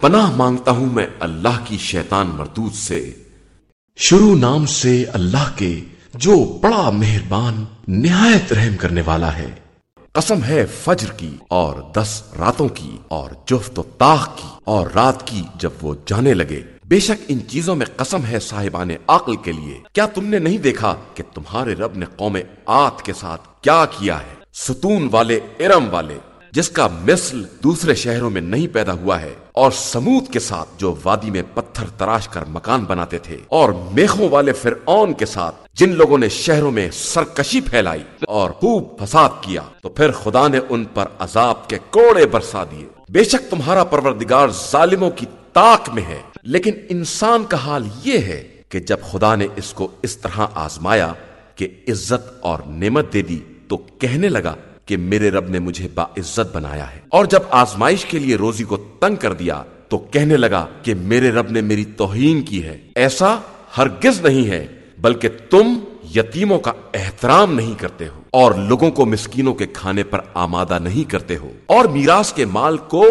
پناہ مانگتا ہوں میں اللہ کی شیطان مردود سے۔ شروع نام سے اللہ کے جو بڑا مہربان، نہایت رحم کرنے والا ہے۔ قسم ہے فجر کی اور دس راتوں کی اور جفت و تاخ کی اور رات کی جب وہ جانے لگے۔ بے شک ان چیزوں میں قسم ہے صاحبان عقل کے لیے۔ کیا تم نے نہیں دیکھا کہ تمہارے رب نے قوم آت کے ساتھ کیا کیا ہے؟ ستون والے ارم والے۔ جس کا مثل دوسرے شہروں میں نہیں پیدا ہوا ہے، اور سمود کے ساتھ جو وادی میں پتھر تراش کر مکان بناتے تھے، اور میخوں والے فرعون کے ساتھ جن لوگوں نے شہروں میں سرکشی پھیلائی اور خوب فساد کیا، تو پھر خدا نے ان پر عذاب کے کوڑے برسا دیے۔ بے شک تمہارا پروردگار ظالموں کی تاک میں ہے، لیکن انسان کا حال یہ ہے کہ جب خدا نے اس کو اس طرح آزمایا کہ عزت اور نعمت دے دی، تو کہنے لگا کہ میرے رب نے مجھے با عزت بنایا ہے۔ اور جب آزمائش کے لیے روزی کو تنگ کر دیا تو کہنے لگا کہ میرے رب نے میری توہین کی ہے۔ ایسا ہرگز نہیں ہے، بلکہ تم یتیموں کا احترام نہیں کرتے ہو اور لوگوں کو مسکینوں کے کھانے پر آمادہ نہیں کرتے ہو۔ اور میراث کے مال کو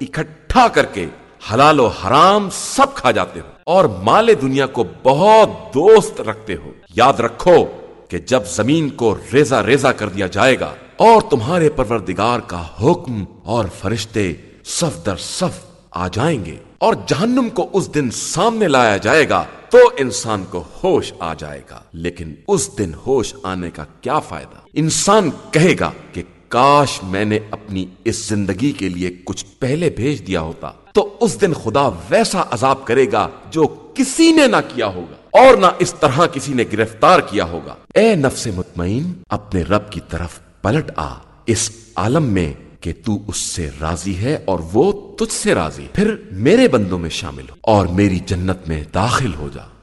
اکٹھا کر کے حلال و حرام سب کھا جاتے ہو اور مال دنیا کو بہت دوست رکھتے ہو۔ یاد رکھو کہ جب زمین کو ریزا ریزا کر دیا جائے گا اور تمہارے پروردگار کا حکم اور فرشتے صف در صف آ جائیں گے اور جہنم کو اس دن سامنے لایا جائے گا تو انسان کو ہوش آ جائے گا۔ لیکن اس دن ہوش آنے کا کیا فائدہ؟ انسان کہے گا کہ کاش میں نے اپنی اس زندگی کے لیے کچھ پہلے بھیج دیا ہوتا، تو اس دن خدا ویسا عذاب کرے گا جو کسی نے نہ کیا ہوگا اور نہ اس طرح کسی نے گرفتار کیا ہوگا۔ اے نفس مطمئن، اپنے رب کی طرف پلٹ آ، اس عالم میں کہ تو اس سے راضی ہے اور وہ تجھ سے راضی۔ پھر میرے بندوں میں شامل ہو اور میری جنت میں داخل ہو جا۔